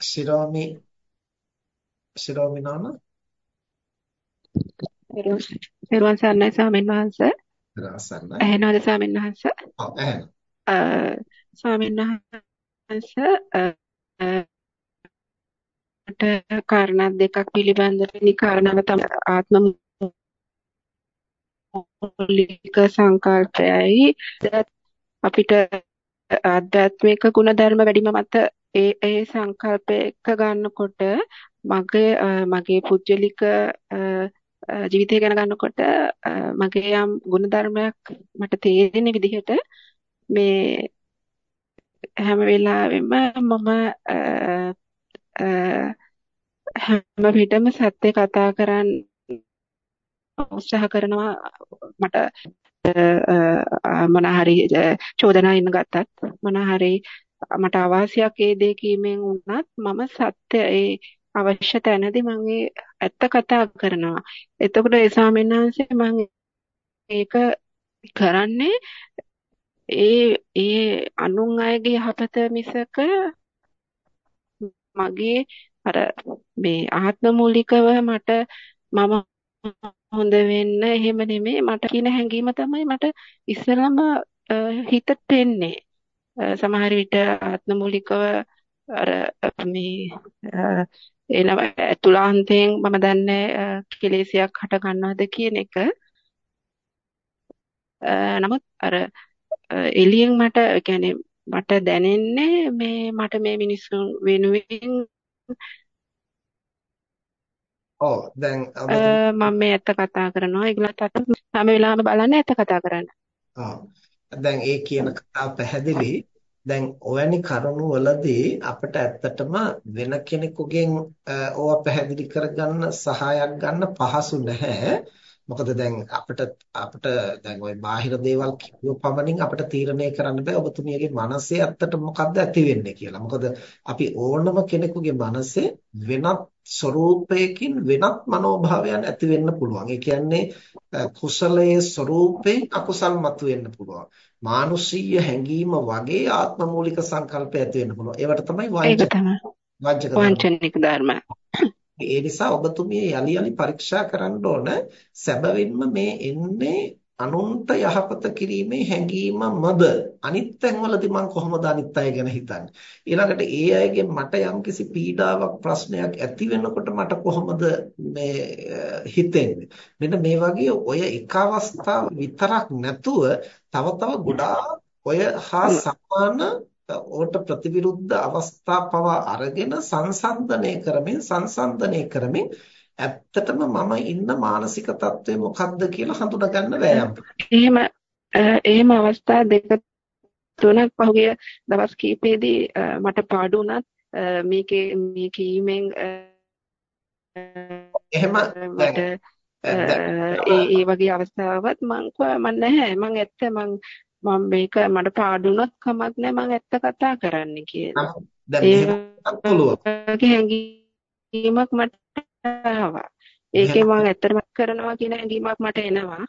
ශිරෝමි ශිරෝමි නෝන පෙරවන් සර්ණයි ස්වාමීන් වහන්සේ. සර්ණයි. ඇහෙනවද ස්වාමීන් වහන්සේ? ඔව් ඇහෙනවා. ස්වාමීන් වහන්සේ මට කාරණා දෙකක් පිළිබඳව ඉනි කාරණාව තමයි ආත්ම මූලික සංකල්පයයි අපිට ආධ්‍යාත්මික ගුණධර්ම වැඩිම මත ඒ ඒ සංකල්ප එක ගන්නකොට මගේ මගේ පුජ්‍යලික ජීවිතය ගැන ගන්නකොට මගේ යම් ගුණධර්මයක් මට තේරෙන විදිහට මේ හැම වෙලාවෙම මම හැම විටම සත්‍ය කතා කරන්න උත්සාහ කරනවා. මට මොන හරි චෝදනා ඉන්න ගත්තත් මොන හරි මට අවාසියක් ඒ දේ කීමෙන් වුණත් මම සත්‍ය ඒ අවශ්‍ය තැනදී මම ඒ ඇත්ත කතා කරනවා. එතකොට ඒ ස්වාමීන් වහන්සේ මම ඒක කරන්නේ ඒ ඒ අනුන් අයගේ යහපත මිසක මගේ අර මේ ආත්ම මූලිකව මට මම හොඳ වෙන්න එහෙම නෙමෙයි මට කියන හැඟීම තමයි මට ඉස්සෙල්ලාම හිතට එන්නේ. සමහර විට ආත්මමූලිකව අර මේ එන ඇතුළාන්තයෙන් මම දන්නේ කෙලෙසියක් හට ගන්නවද කියන එක. නමුත් අර එළියෙන් මට කියන්නේ මට දැනෙන්නේ මේ මට මේ මිනිස්සුන් වෙනුවෙන් ඔව් දැන් මම මේ ඇත්ත කතා කරනවා ඒගොල්ලන්ට හැම වෙලාවෙම බලන්නේ ඇත්ත කතා කරන්න. ඔව් දැන් ඒ කියන කතාව පැහැදිලි. දැන් ඔවැනි කරුණු වලදී අපිට ඇත්තටම වෙන කෙනෙකුගෙන් ඕවා පැහැදිලි කරගන්න සහායක් ගන්න පහසු නැහැ. මොකද දැන් අපිට අපිට දැන් ওই බාහිර දේවල් කියව පමණින් අපිට තීරණය කරන්න බෑ ඔබතුමියගේ මනසේ ඇත්තට මොකද්ද ඇති වෙන්නේ කියලා. මොකද අපි ඕනම කෙනෙකුගේ මනසේ වෙනත් ස්වરૂපයකින් වෙනත් මනෝභාවයන් ඇති වෙන්න පුළුවන්. ඒ කියන්නේ කුසලයේ ස්වરૂපයෙන් අකුසල් මතුවෙන්න පුළුවන්. මානුෂීය හැඟීම වගේ ආත්මමූලික සංකල්ප ඇති වෙන්න පුළුවන්. ඒවට තමයි වංචනික ධර්ම. ඒ නිසා ඔබතුමිය යලි යලි පරීක්ෂා කරන්න ඕන සැබවින්ම මේ එන්නේ අනුන්ට යහපත කිරීමේ හැඟීමමද අනිත් තැන්වලදී මම කොහොමද අනිත් අය ගැන හිතන්නේ? ඊළඟට ඒ අයගෙන් මට යම්කිසි පීඩාවක් ප්‍රශ්නයක් ඇති වෙනකොට මට කොහොමද මේ හිතෙන්නේ? මෙන්න මේ වගේ ඔය එක අවස්ථාව විතරක් නැතුව තව තව ගොඩාක් ඔය හා සමාන ඕට ප්‍රතිවිරුද්ධ අවස්ථා පවා අරගෙන සංසන්දනය කරමින් සංසන්දනය කරමින් ඇත්තටම මම ඉන්න මානසික තත්ත්වය මොකක්ද කියලා හඳුනගන්න වෑයම්. එහෙම එහෙම අවස්ථා දෙක තුනක් පහුගිය දවස් කීපෙදී මට පාඩු වුණත් මේකේ මේ කීමෙන් එහෙම ඒ ඒ වගේ අවස්ථාවක් මං මම නැහැ මං ඇත්ත මං මම මේක මට පාඩුනොත් කමක් නැහැ මම ඇත්ත කතා කරන්න කියලා. දැන් පුළුවන්. හැඟීමක් මට ආවා. ඒකේ මම ඇත්තටම කරනවා කියන හැඟීමක් මට එනවා.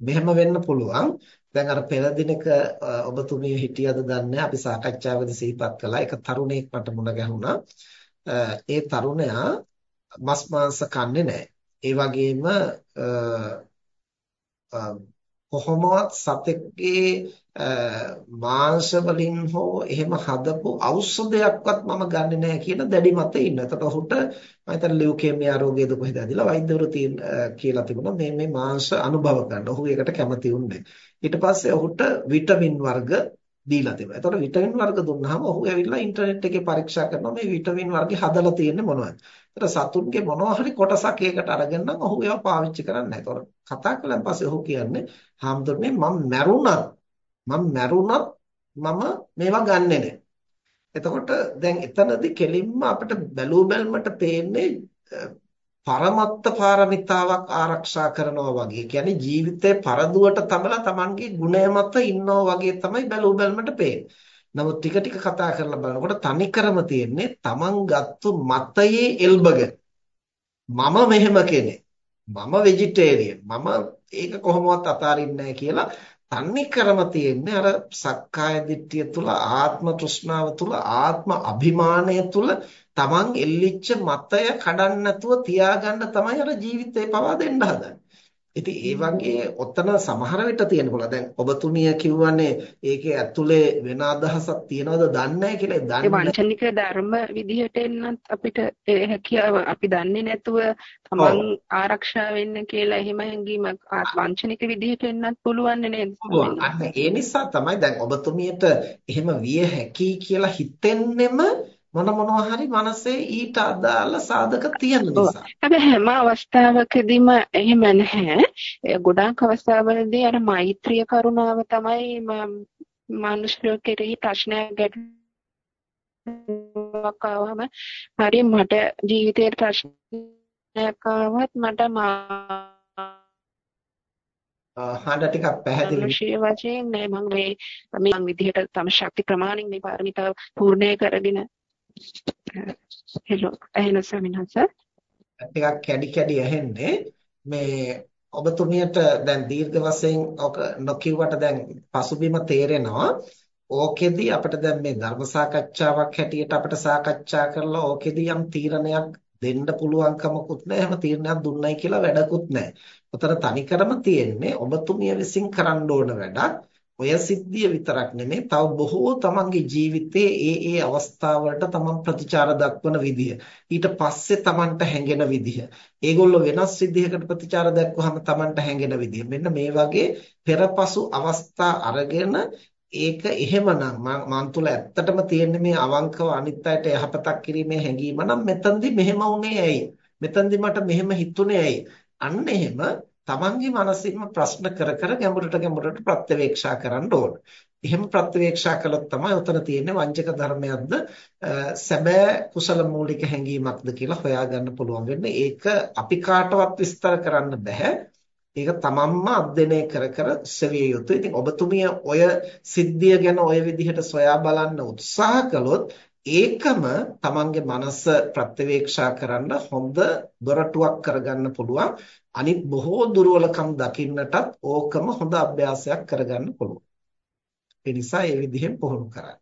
මෙහෙම වෙන්න පුළුවන්. දැන් අර පෙර දිනක ඔබතුමිය හිටියද දන්නේ අපි සාකච්ඡාවකදී සිහිපත් කළා. එක තරුණයෙක් මට මුණ ගැහුණා. ඒ තරුණයා මස් මාංශ කන්නේ නැහැ. ඒ වගේම කොහොමවත් සතෙක්ගේ මාංශ වලින් හෝ එහෙම හදපු ඖෂධයක්වත් මම ගන්නෙ නැහැ කියන දැඩි මතේ ඉන්න. එතකොට ඔහුට මම හිතන්නේ ලියුකේමියා රෝගයද කොහෙද ඇදිලා වෛද්‍යවරු කියලා තිබුණා මේ මේ මාංශ අනුභව ගන්න. ඔහු ඒකට කැමති වුණේ. ඊට පස්සේ ඔහුට විටමින් වර්ග දීලා තිබුණා. එතකොට විටමින් වර්ග දුන්නාම ඔහු ඇවිල්ලා ඉන්ටර්නෙට් එකේ පරීක්ෂා කරනවා මේ විටමින් වර්ග හදලා තියෙන්නේ මොනවද? ඒතර සතුන්ගේ මොනවා හරි කොටසක් ඒකට අරගෙන නම් ඔහු ඒවා පාවිච්චි කරන්නේ නැහැ. ඒතකොට කතා කළාන් පස්සේ ඔහු කියන්නේ "හාමුදුරනේ මම මැරුණත් මම මැරුණත් මම මේවා ගන්නෙ නැහැ." එතකොට දැන් එතනදී කෙලින්ම අපිට බැලූ බැලමට පේන්නේ පරමත්ත පාරමිතාවක් ආරක්ෂා කරනවා වගේ. කියන්නේ ජීවිතේ පරදුවට තමලා Tamanගේ ගුණය මත ඉන්නවා වගේ තමයි බැලූ බැලමට පේන්නේ. නමුත් ටික ටික කතා කරලා බලනකොට තනිකරම තියෙන්නේ Taman ගත්තු මතයේ එල්බගෙන. මම මෙහෙම කෙනෙක්. මම වෙජිටේරියන්. මම ඒක කොහොමවත් අතාරින්නේ නැහැ කියලා තන්නේ කරම තියෙන්නේ අර සක්කාය දිට්ඨිය තුල ආත්ම තෘෂ්ණාව තුල ආත්ම අභිමානය තුල තමන් එල්ලිච්ච මතය කඩන්න නැතුව තියාගන්න තමයි අර ජීවිතේ පවා දෙන්න හදන්නේ. ඉතින් ඒ වගේ ඔතන සමහර විට තියෙන පුළුවන්. දැන් ඔබතුමිය කිව්වනේ ඒකේ ඇතුලේ වෙන අදහසක් තියනවද දන්නේ නැහැ කියලා. දන්නේ වංචනික ධර්ම විදිහට එන්නත් අපිට හැකියාව අපි දන්නේ නැතුව තමන් ආරක්ෂා වෙන්න කියලා එහෙම හැඟීමක් වංචනික විදිහට එන්නත් පුළුවන් නේද? ඒ නිසා තමයි දැන් ඔබතුමියට එහෙම විය හැකි කියලා හිතෙන්නෙම මොන මොනවා හරි මනසේ ඊට අදාළ සාධක තියෙන නිසා. හැබැයි හැම අවස්ථාවකදීම එහෙම නැහැ. ගොඩාක් අවස්ථාවලදී අර මෛත්‍රිය කරුණාව තමයි මිනිස්සු කෙරෙහි ප්‍රශ්නයක් ගැටලුවක් ආවම හරි මට ජීවිතේ ප්‍රශ්නයක් ආවත් මට හඬ ටිකක් පැහැදිලි විශේෂ වශයෙන් නෑ මම මේ මේ විදිහට තම ශක්ති ප්‍රමාණින් මේ පාරමිතාව පූර්ණේ කරගෙන හෙලෝ එහෙනම් සමිනහස ටිකක් කැඩි කැඩි ඇහෙන්නේ මේ ඔබතුමියට දැන් දීර්ඝ වශයෙන් ඔක නොකියුවට දැන් පසුබිම තේරෙනවා ඕකෙදි අපිට දැන් මේ ධර්ම සාකච්ඡාවක් හැටියට අපිට සාකච්ඡා කරලා ඕකෙදි යම් තීරණයක් දෙන්න පුළුවන්කමකුත් නැහැ. එහෙම තීරණයක් දුන්නයි කියලා වැඩකුත් නැහැ. උතර තනිකරම තියෙන්නේ ඔබතුමිය විසින් කරන්න ඕන වැඩක්. ඔය සිද්ධිය විතරක් නෙමෙයි තව බොහෝ තමන්ගේ ජීවිතයේ ඒ ඒ අවස්ථාවලට තමන් ප්‍රතිචාර දක්වන විදිය. ඊට පස්සේ තමන්ට හැඟෙන විදිය. ඒගොල්ලෝ වෙනස් විදිහකට ප්‍රතිචාර දක්වහම තමන්ට හැඟෙන විදිය. මෙන්න මේ වගේ පෙරපසු අවස්ථා අරගෙන ඒක එහෙමනම් මං තුල ඇත්තටම තියෙන මේ අවංකව අනිත් අයට යහපතක් කිරීමේ හැඟීම නම් මෙතනදි මෙහෙම වුනේ ඇයි? මෙතනදි මට මෙහෙම හිතුනේ ඇයි? අන්න එහෙම තමන්ගේ මනසින්ම ප්‍රශ්න කර කර ගැඹුරට ගැඹුරට ප්‍රත්‍යවේක්ෂා කරන්න ඕන. එහෙම ප්‍රත්‍යවේක්ෂා කළොත් තමයි උතන තියෙන්නේ වංචක ධර්මයක්ද සැබෑ කුසල මූලික හැඟීමක්ද කියලා හොයාගන්න පුළුවන් වෙන්නේ. ඒක අපි කාටවත් විස්තර කරන්න බෑ. ඒක තමන්ම අධ්‍යයනය කර කර සෙවිය යුතුයි. ඉතින් ඔබතුමිය ඔය සිද්ධිය ගැන ඔය විදිහට සොයා බලන්න උත්සාහ කළොත් ඒකම තමන්ගේ මනස ප්‍රත්‍යවේක්ෂා කරන්න හොඳ දොරටුවක් කරගන්න පුළුවන්. අනිත් බොහෝ දුර්වලකම් දකින්නටත් ඕකම හොඳ අභ්‍යාසයක් කරගන්න පුළුවන්. ඒ නිසා ඒ විදිහෙන් පුහුණු කරන්න.